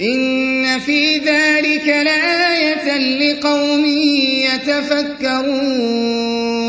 إن في ذلك لآية لقوم يتفكرون.